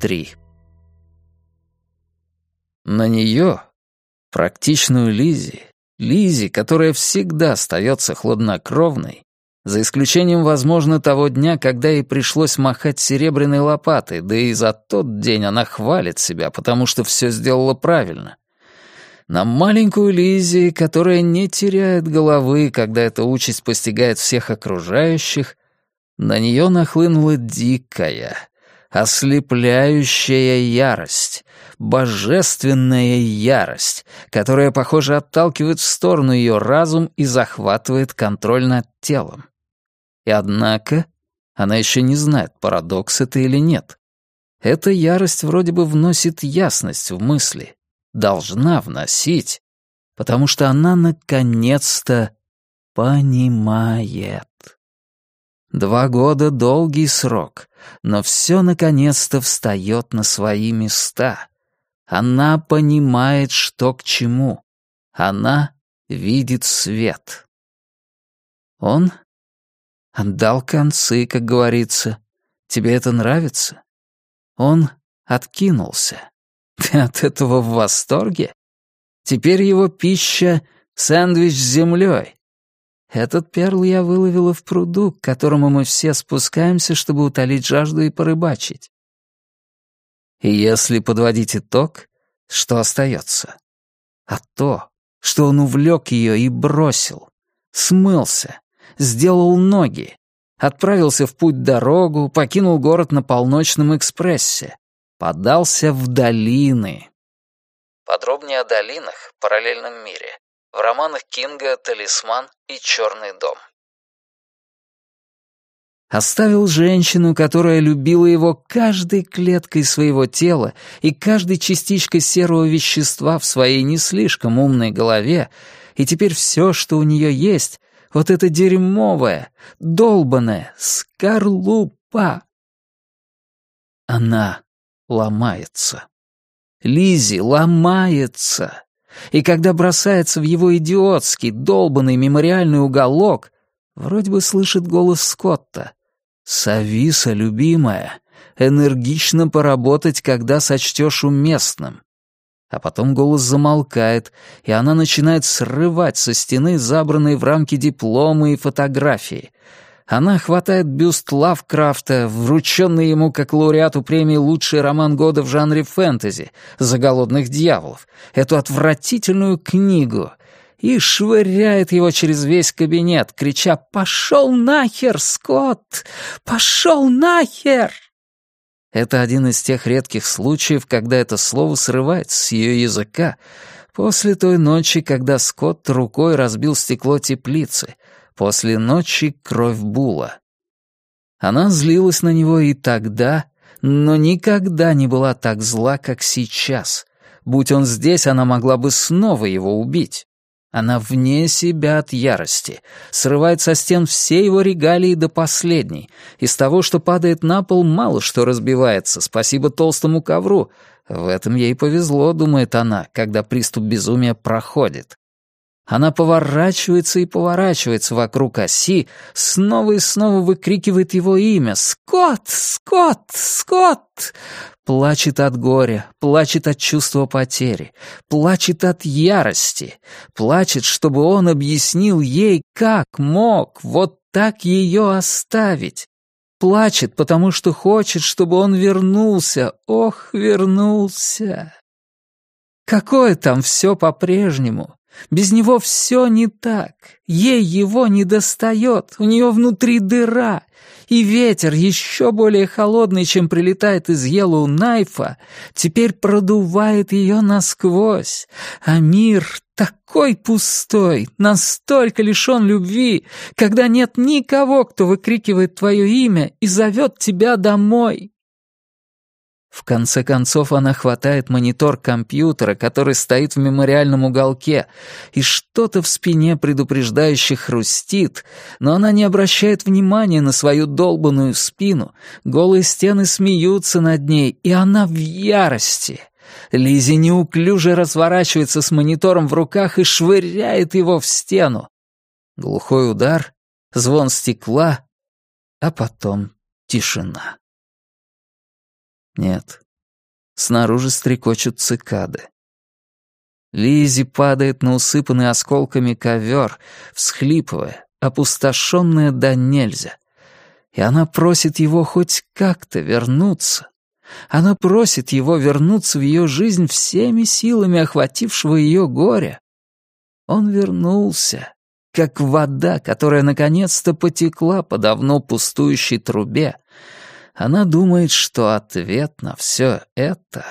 3 На нее, практичную Лизи, Лизи, которая всегда остается хладнокровной, за исключением, возможно, того дня, когда ей пришлось махать серебряной лопатой, да и за тот день она хвалит себя, потому что все сделала правильно. На маленькую Лизи, которая не теряет головы, когда эта участь постигает всех окружающих, на нее нахлынула дикая, ослепляющая ярость, божественная ярость, которая, похоже, отталкивает в сторону ее разум и захватывает контроль над телом. И однако она еще не знает, парадокс это или нет. Эта ярость вроде бы вносит ясность в мысли, должна вносить, потому что она наконец-то понимает. Два года — долгий срок, но все наконец-то встает на свои места. Она понимает, что к чему. Она видит свет. Он отдал концы, как говорится. Тебе это нравится? Он откинулся. Ты от этого в восторге? Теперь его пища — сэндвич с землей. Этот перл я выловила в пруду, к которому мы все спускаемся, чтобы утолить жажду и порыбачить. И если подводить итог, что остается? А то, что он увлек ее и бросил, смылся, сделал ноги, отправился в путь дорогу, покинул город на полночном экспрессе, подался в долины. Подробнее о долинах параллельном мире в романах Кинга «Талисман» и «Черный дом». Оставил женщину, которая любила его каждой клеткой своего тела и каждой частичкой серого вещества в своей не слишком умной голове, и теперь все, что у нее есть, вот это дерьмовая, долбаная скорлупа. Она ломается. Лизи ломается. И когда бросается в его идиотский, долбанный мемориальный уголок, вроде бы слышит голос Скотта. «Сависа, любимая, энергично поработать, когда сочтешь уместным». А потом голос замолкает, и она начинает срывать со стены забранные в рамки дипломы и фотографии — она хватает бюст Лавкрафта, врученный ему как лауреату премии «Лучший роман года в жанре фэнтези» «За голодных дьяволов», эту отвратительную книгу, и швыряет его через весь кабинет, крича «Пошел нахер, Скотт! Пошел нахер!» Это один из тех редких случаев, когда это слово срывается с ее языка, после той ночи, когда Скотт рукой разбил стекло теплицы, После ночи кровь Була. Она злилась на него и тогда, но никогда не была так зла, как сейчас. Будь он здесь, она могла бы снова его убить. Она вне себя от ярости, срывает со стен все его регалии до последней. Из того, что падает на пол, мало что разбивается, спасибо толстому ковру. В этом ей повезло, думает она, когда приступ безумия проходит. Она поворачивается и поворачивается вокруг оси, снова и снова выкрикивает его имя «Скотт! Скотт! Скотт!» Плачет от горя, плачет от чувства потери, плачет от ярости, плачет, чтобы он объяснил ей, как мог вот так ее оставить. Плачет, потому что хочет, чтобы он вернулся. Ох, вернулся. Какое там все по-прежнему? Без него все не так. Ей его не достает, у нее внутри дыра. И ветер, еще более холодный, чем прилетает из Йеллоу Найфа, теперь продувает ее насквозь. А мир такой пустой, настолько лишен любви, когда нет никого, кто выкрикивает твое имя и зовет тебя домой. В конце концов она хватает монитор компьютера, который стоит в мемориальном уголке, и что-то в спине предупреждающе хрустит, но она не обращает внимания на свою долбанную спину, голые стены смеются над ней, и она в ярости. Лизи неуклюже разворачивается с монитором в руках и швыряет его в стену. Глухой удар, звон стекла, а потом тишина. Нет, Снаружи стрекочут цикады. Лизи падает на усыпанный осколками ковер, всхлипывая, опустошенная до нельзя. И она просит его хоть как-то вернуться. Она просит его вернуться в ее жизнь всеми силами охватившего ее горя. Он вернулся, как вода, которая наконец-то потекла по давно пустующей трубе. Она думает, что ответ на все это